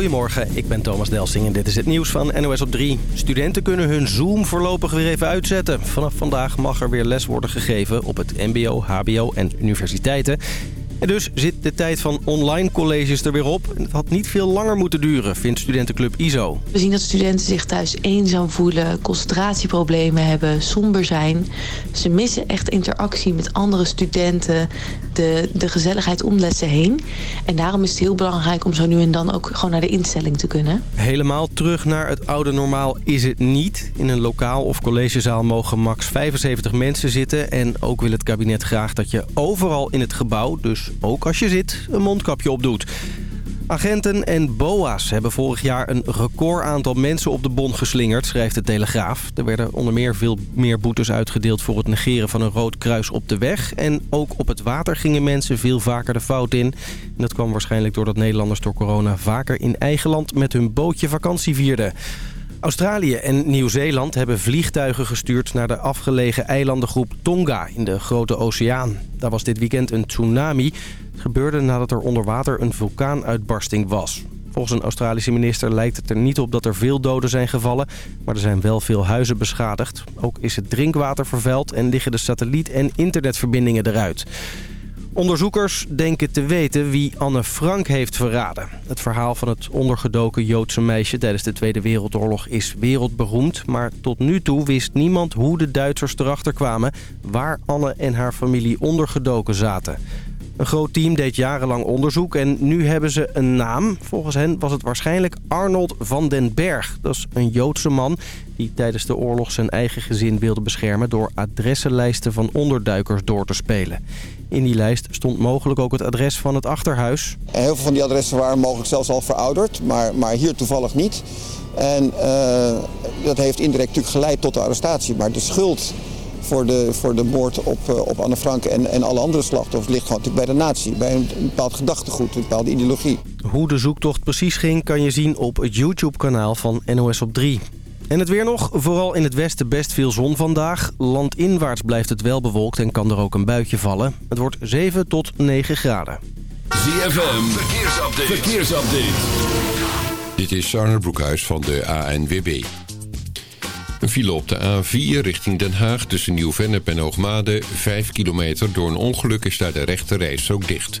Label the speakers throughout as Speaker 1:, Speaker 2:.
Speaker 1: Goedemorgen, ik ben Thomas Delsing en dit is het nieuws van NOS op 3. Studenten kunnen hun Zoom voorlopig weer even uitzetten. Vanaf vandaag mag er weer les worden gegeven op het mbo, hbo en universiteiten. En dus zit de tijd van online colleges er weer op. En het had niet veel langer moeten duren, vindt studentenclub ISO.
Speaker 2: We zien dat studenten zich thuis eenzaam voelen, concentratieproblemen hebben, somber zijn. Ze missen echt interactie met andere studenten, de, de gezelligheid om lessen heen. En daarom is het heel belangrijk om zo nu en dan ook gewoon naar de instelling te kunnen.
Speaker 1: Helemaal terug naar het oude normaal is het niet. In een lokaal of collegezaal mogen max 75 mensen zitten. En ook wil het kabinet graag dat je overal in het gebouw, dus ook als je zit, een mondkapje opdoet. Agenten en BOA's hebben vorig jaar een record aantal mensen op de bon geslingerd, schrijft de Telegraaf. Er werden onder meer veel meer boetes uitgedeeld voor het negeren van een rood kruis op de weg. En ook op het water gingen mensen veel vaker de fout in. Dat kwam waarschijnlijk doordat Nederlanders door corona vaker in eigen land met hun bootje vakantie vierden. Australië en Nieuw-Zeeland hebben vliegtuigen gestuurd naar de afgelegen eilandengroep Tonga in de Grote Oceaan. Daar was dit weekend een tsunami. Gebeurde nadat er onder water een vulkaanuitbarsting was. Volgens een Australische minister lijkt het er niet op dat er veel doden zijn gevallen, maar er zijn wel veel huizen beschadigd. Ook is het drinkwater vervuild en liggen de satelliet- en internetverbindingen eruit. Onderzoekers denken te weten wie Anne Frank heeft verraden. Het verhaal van het ondergedoken Joodse meisje tijdens de Tweede Wereldoorlog is wereldberoemd. Maar tot nu toe wist niemand hoe de Duitsers erachter kwamen waar Anne en haar familie ondergedoken zaten. Een groot team deed jarenlang onderzoek en nu hebben ze een naam. Volgens hen was het waarschijnlijk Arnold van den Berg. Dat is een Joodse man die tijdens de oorlog zijn eigen gezin wilde beschermen... door adressenlijsten van onderduikers door te spelen. In die lijst stond mogelijk ook het adres van het achterhuis.
Speaker 3: Heel veel van die adressen waren mogelijk zelfs al verouderd, maar, maar hier toevallig niet. En uh, dat heeft indirect natuurlijk geleid tot de arrestatie. Maar de schuld voor de, voor de moord op, uh, op Anne Frank en, en alle andere slachtoffers ligt gewoon natuurlijk bij de natie. Bij een, een bepaald gedachtegoed, een bepaalde ideologie.
Speaker 1: Hoe de zoektocht precies ging kan je zien op het YouTube-kanaal van NOS op 3. En het weer nog. Vooral in het westen best veel zon vandaag. Landinwaarts blijft het wel bewolkt en kan er ook een buitje vallen. Het wordt 7 tot 9 graden.
Speaker 4: ZFM, verkeersupdate. verkeersupdate.
Speaker 5: Dit is Arne Broekhuis van de ANWB. Een file op de A4 richting Den Haag tussen Nieuw-Vennep en Hoogmade. 5 kilometer door een ongeluk is daar de rechte reis ook dicht.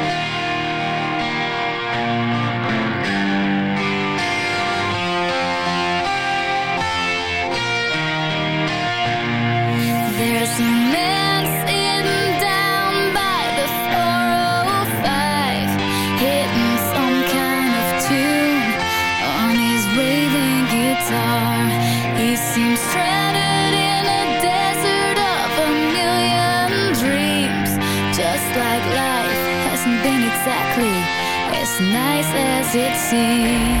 Speaker 6: It seems.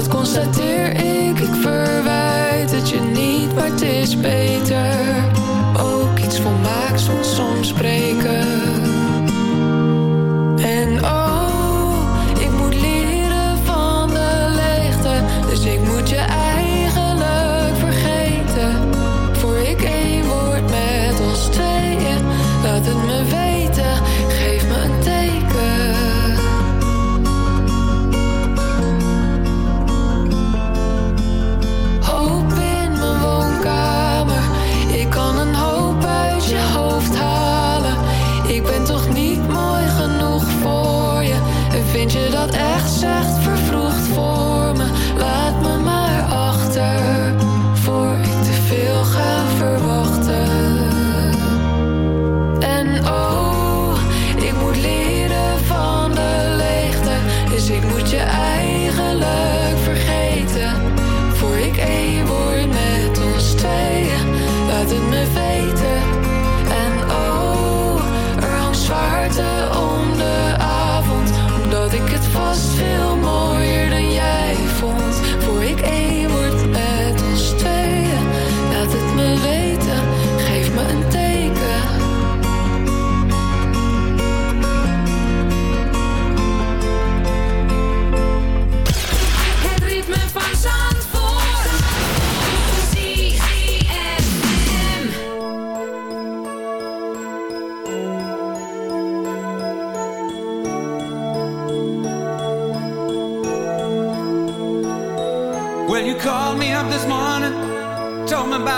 Speaker 7: dat constateer ik. Ik verwijt het je niet, maar het is beter.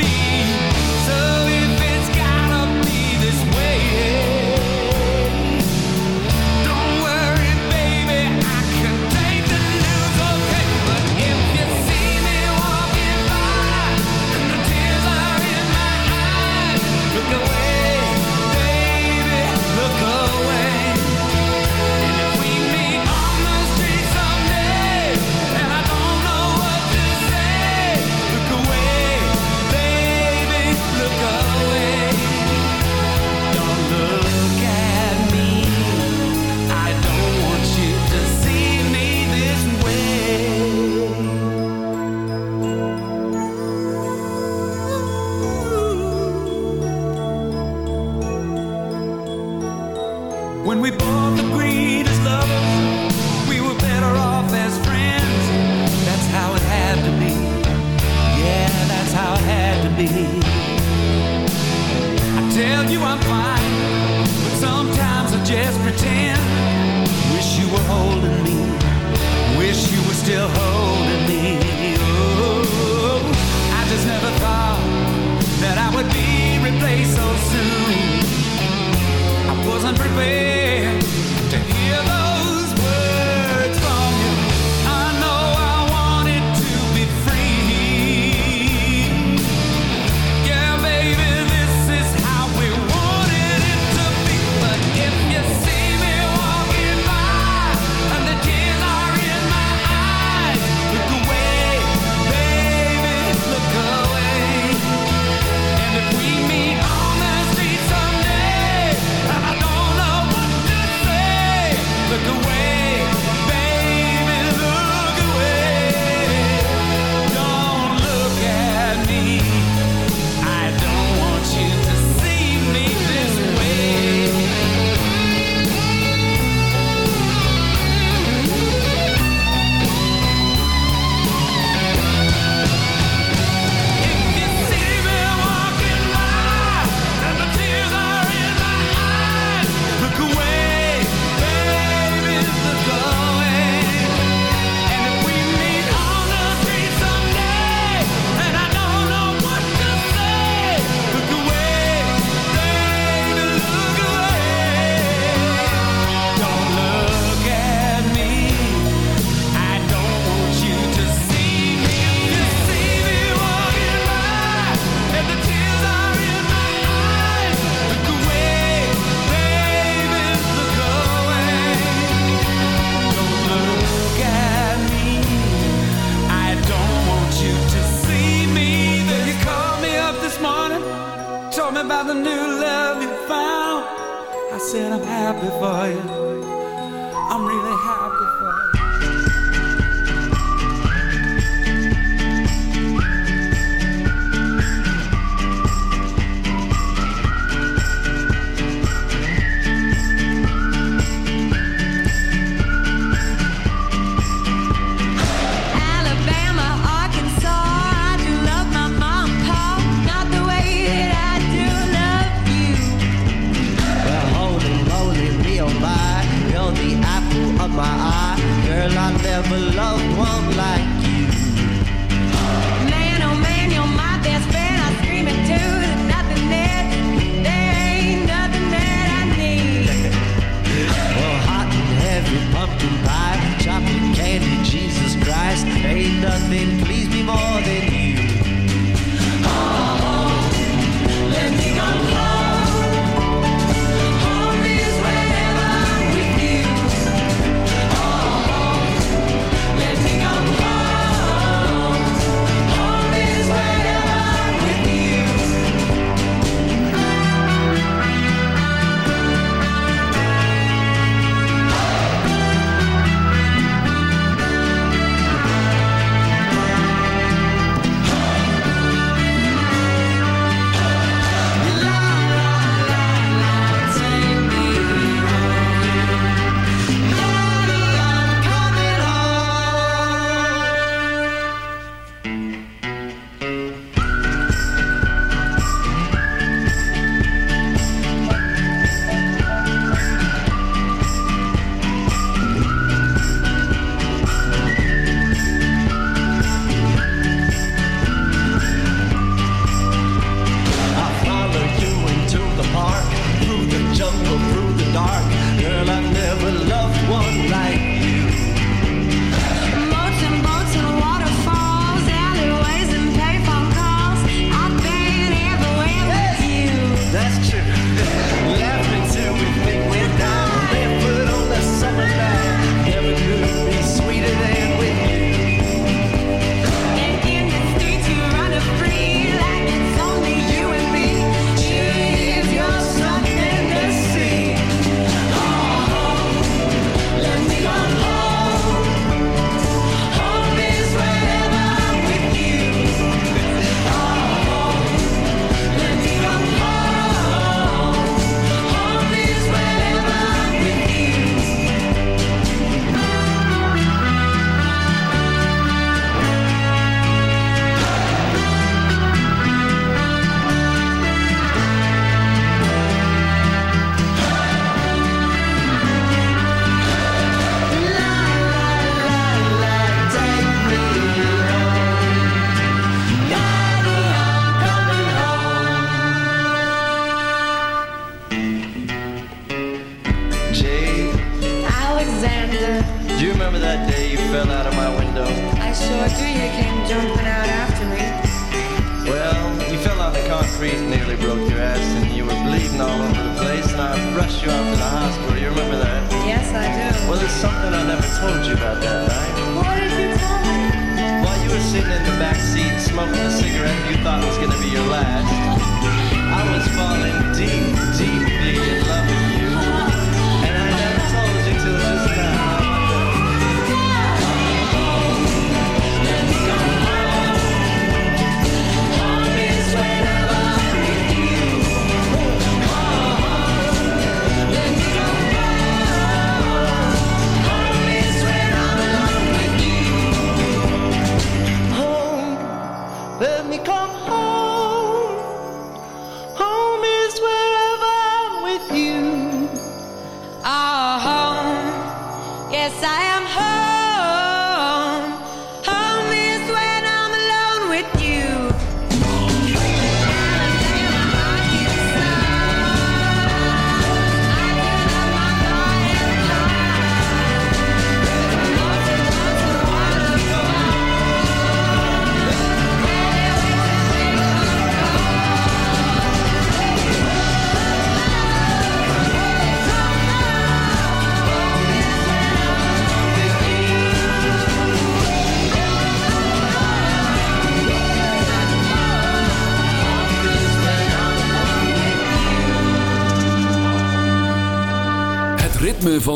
Speaker 8: be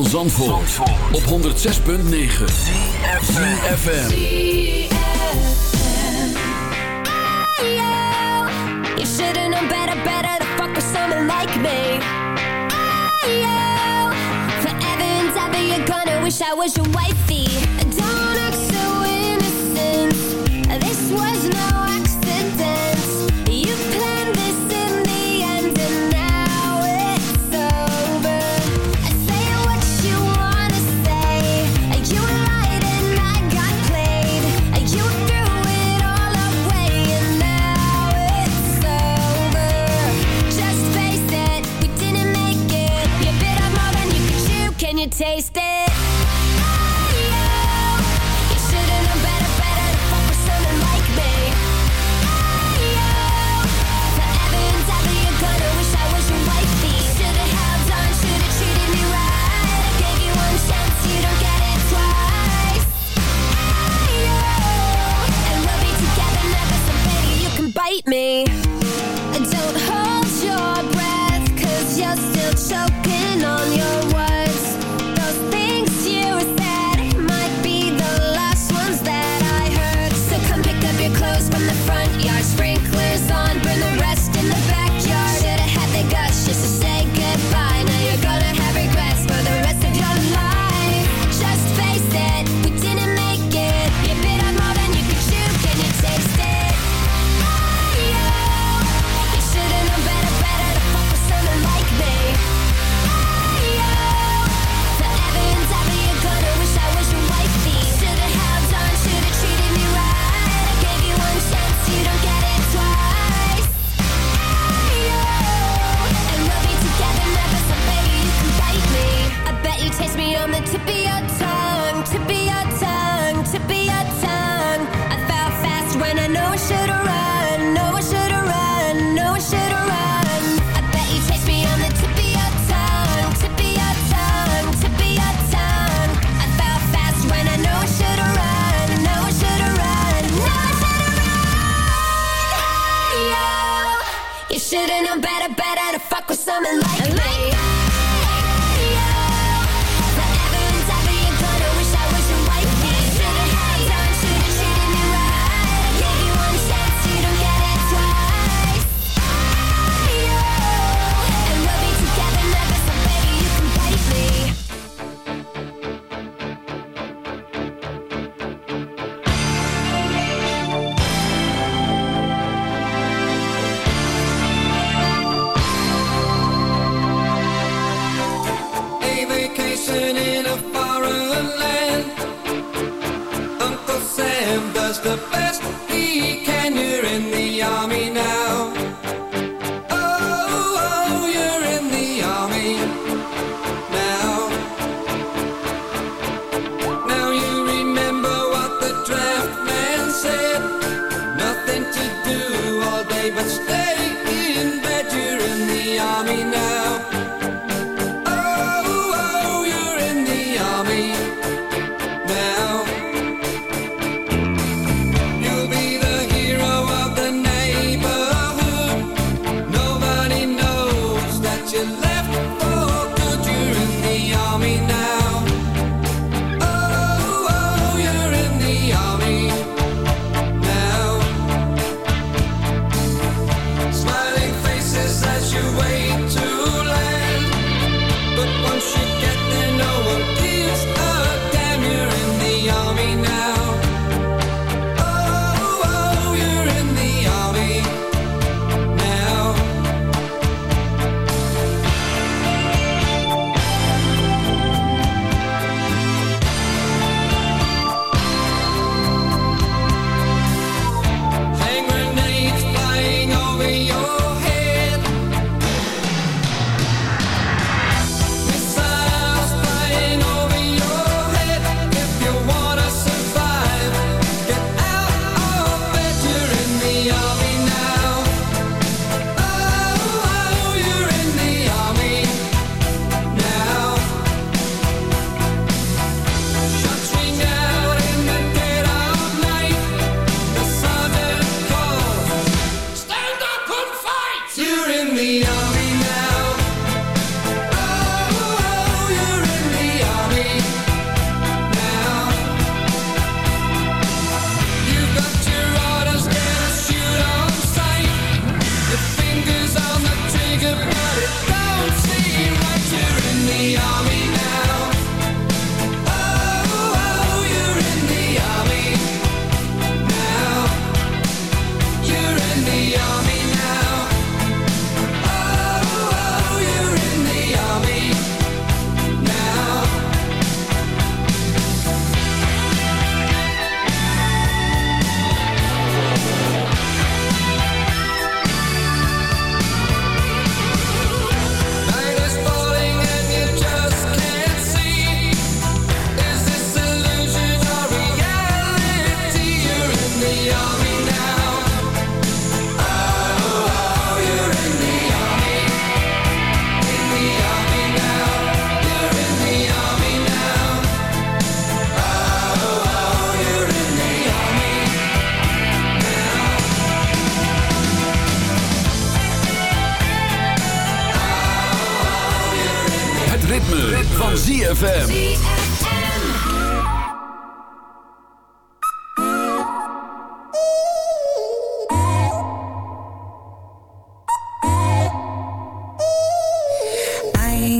Speaker 4: Zandvoort, Zandvoort. op 106.9 CFFM
Speaker 9: You should have known better, better to fuck with someone like me. I, Forever and ever you're gonna wish I was your wifey. Don't act so innocent. This was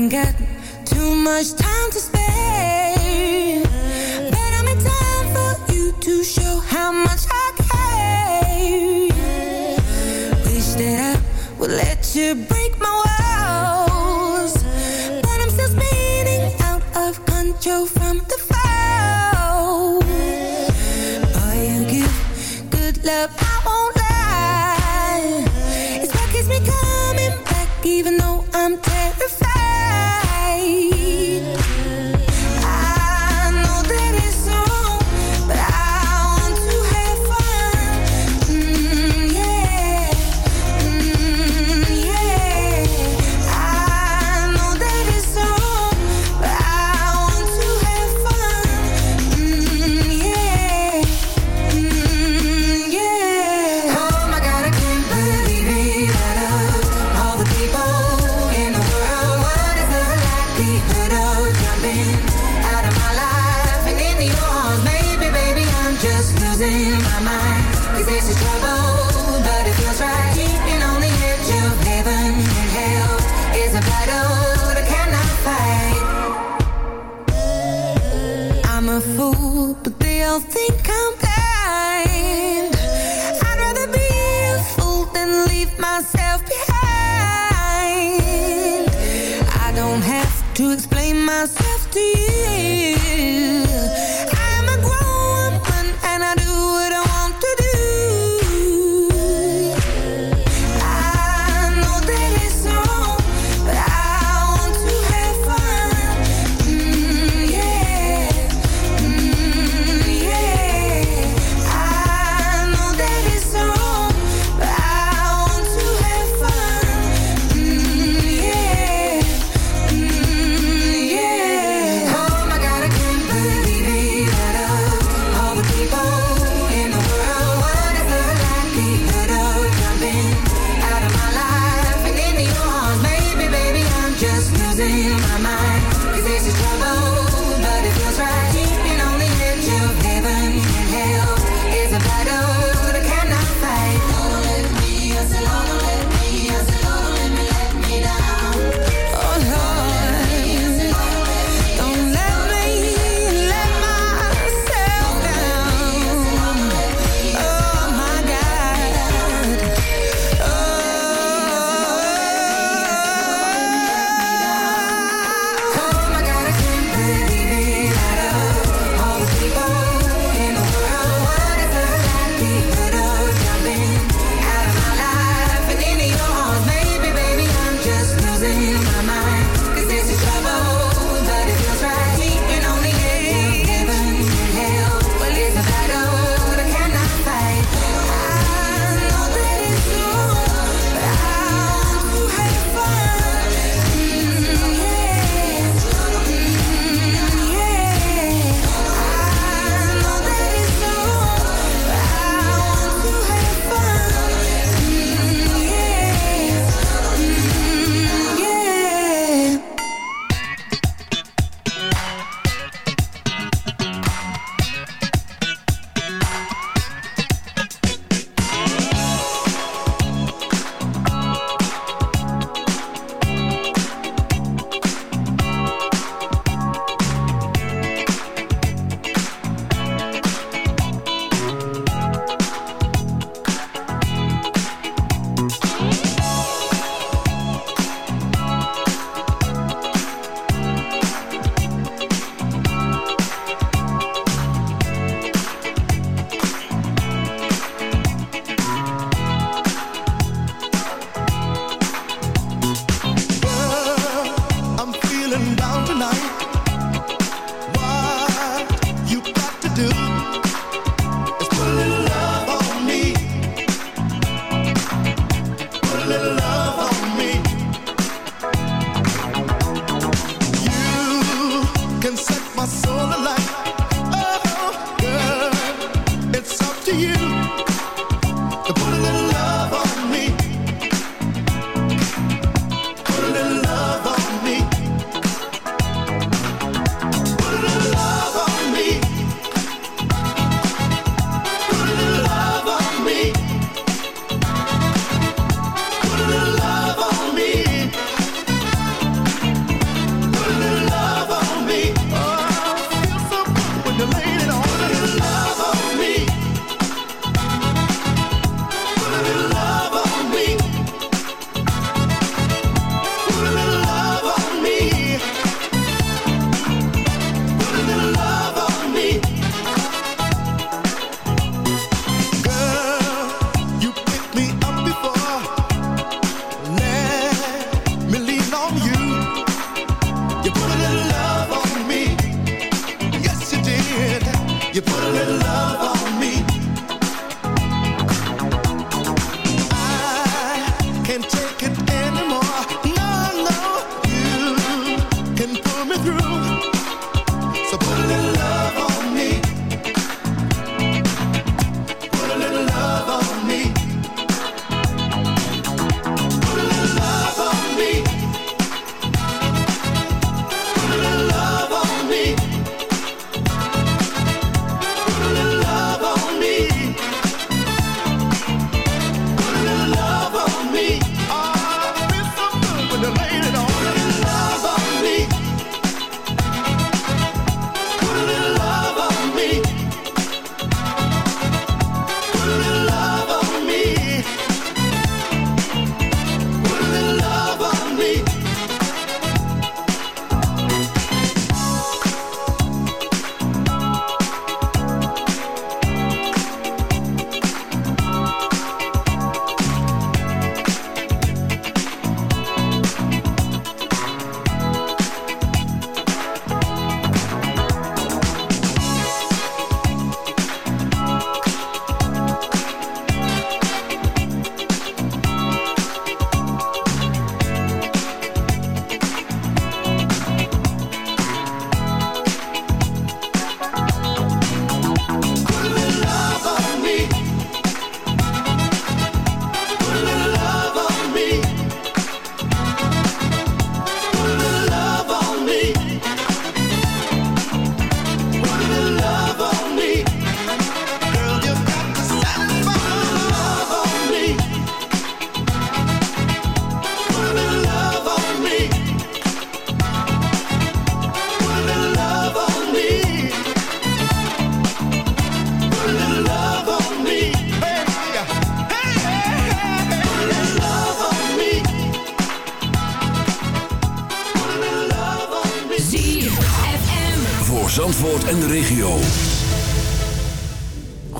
Speaker 9: got
Speaker 10: too much time to spare. But I'm in time for you to show how much I care. Wish that I would let
Speaker 11: you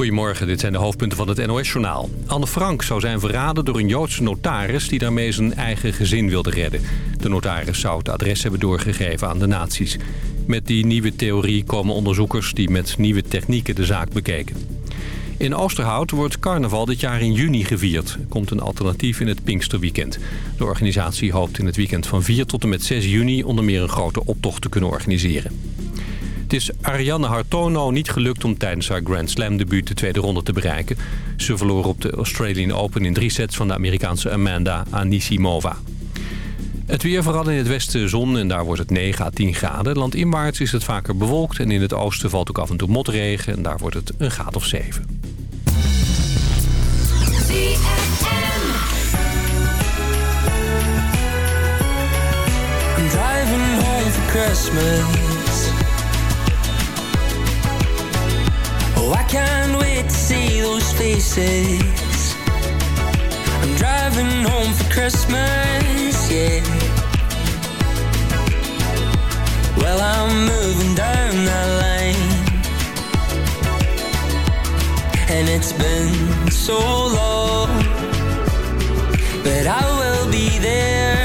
Speaker 12: Goedemorgen, dit zijn de hoofdpunten van het NOS-journaal. Anne Frank zou zijn verraden door een Joodse notaris... die daarmee zijn eigen gezin wilde redden. De notaris zou het adres hebben doorgegeven aan de nazi's. Met die nieuwe theorie komen onderzoekers die met nieuwe technieken de zaak bekeken. In Oosterhout wordt carnaval dit jaar in juni gevierd. Er komt een alternatief in het Pinksterweekend. De organisatie hoopt in het weekend van 4 tot en met 6 juni... onder meer een grote optocht te kunnen organiseren. Is Arianne Hartono niet gelukt om tijdens haar Grand Slam debuut de tweede ronde te bereiken. Ze verloor op de Australian Open in drie sets van de Amerikaanse Amanda Anisimova. Het weer vooral in het westen zon en daar wordt het 9 à 10 graden. Landinwaarts is het vaker bewolkt en in het oosten valt ook af en toe motregen. En daar wordt het een graad of 7.
Speaker 13: I'm driving home for Christmas. Oh, I can't wait to see those faces. I'm driving home for Christmas, yeah. Well, I'm moving down that lane. And it's been so long. But I will be there.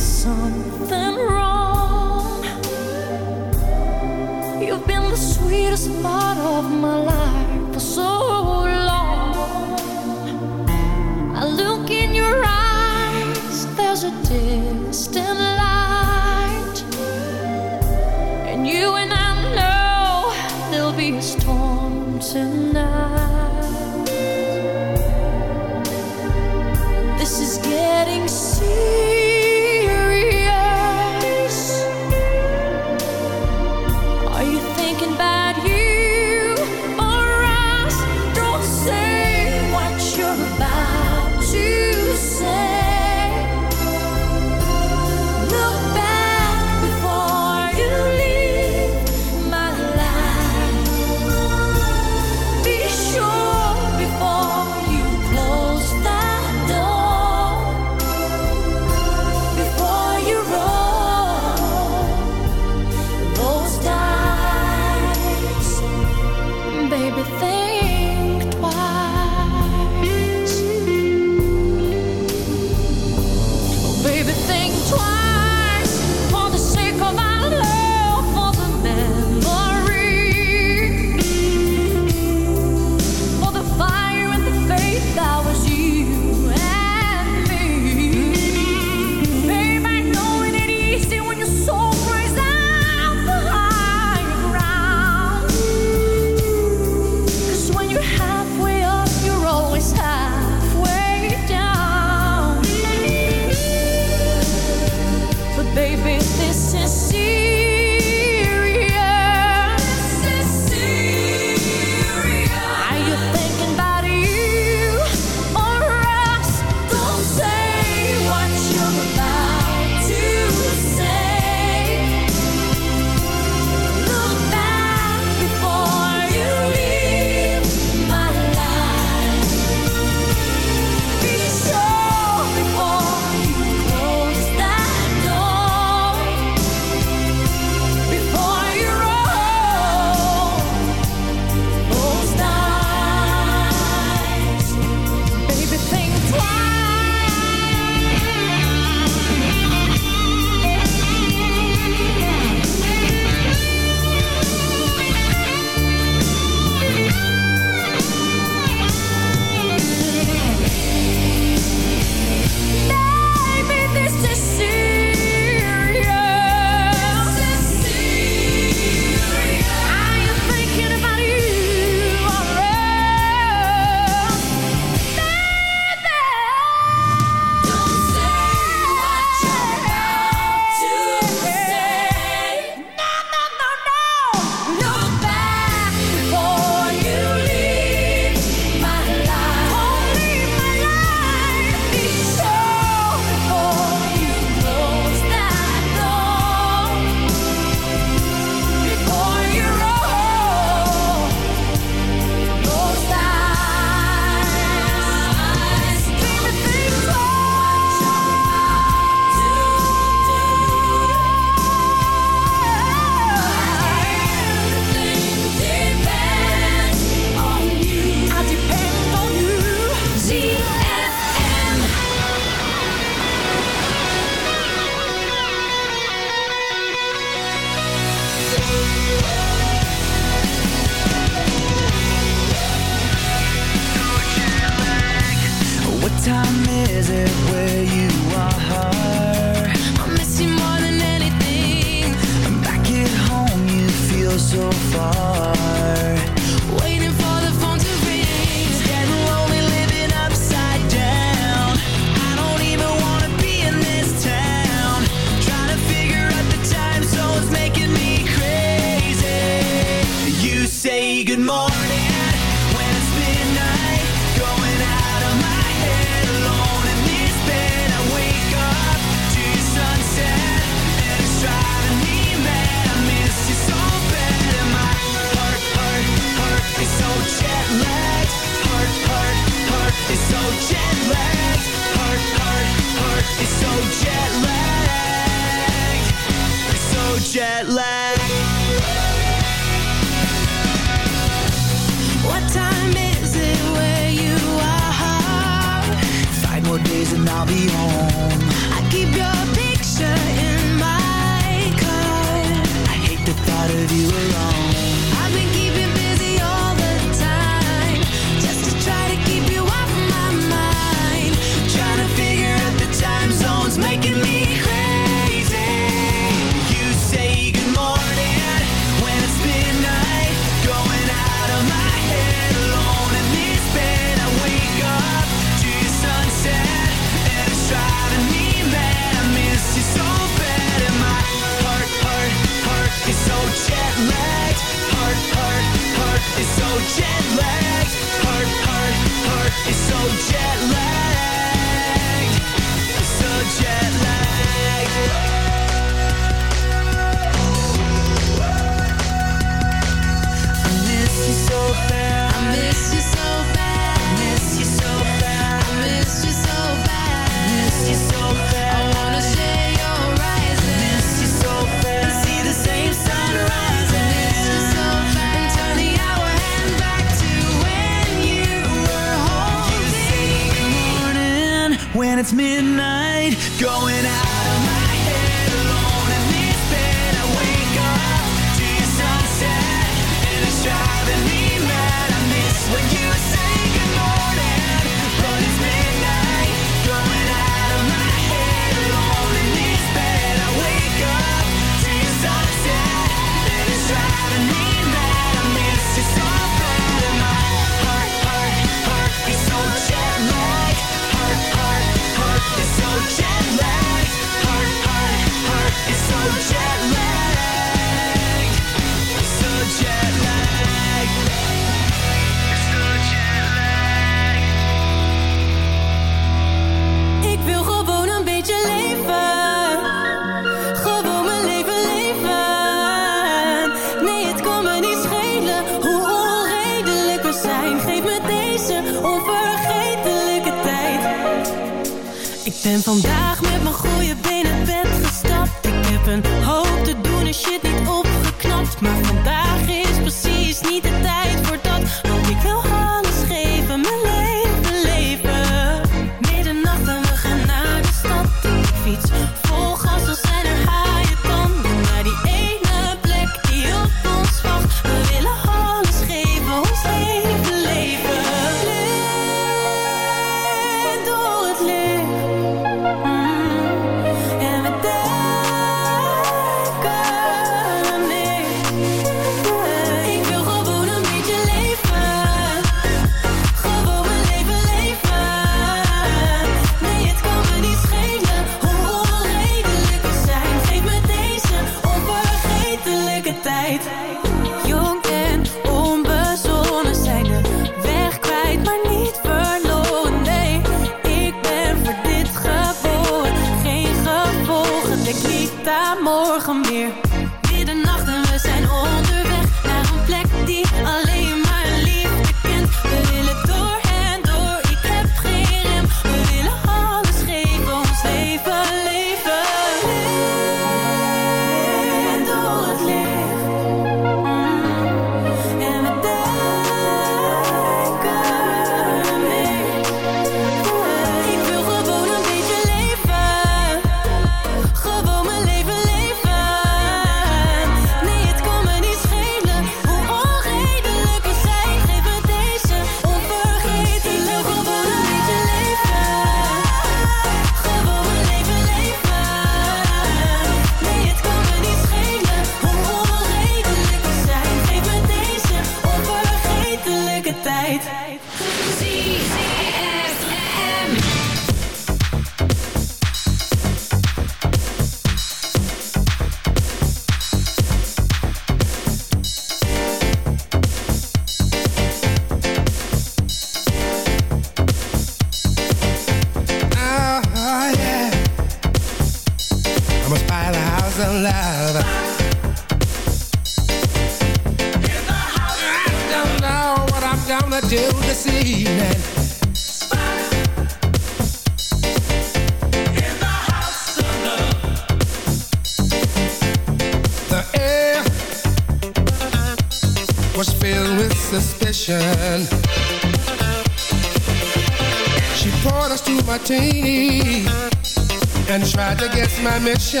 Speaker 7: That's my
Speaker 14: mission.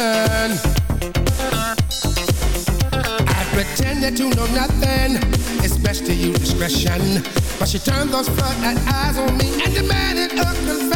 Speaker 14: I pretended to know nothing, It's best to use discretion. But she turned those flood eyes on me and demanded a confession.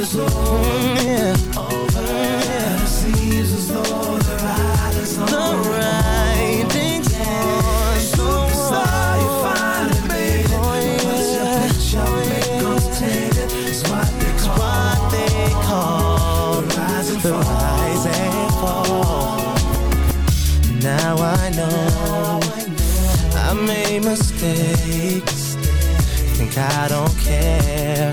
Speaker 15: The though the ride is on. It's what they call, the rise and fall. Rise and fall. Now I know I made mistakes. Think I don't care,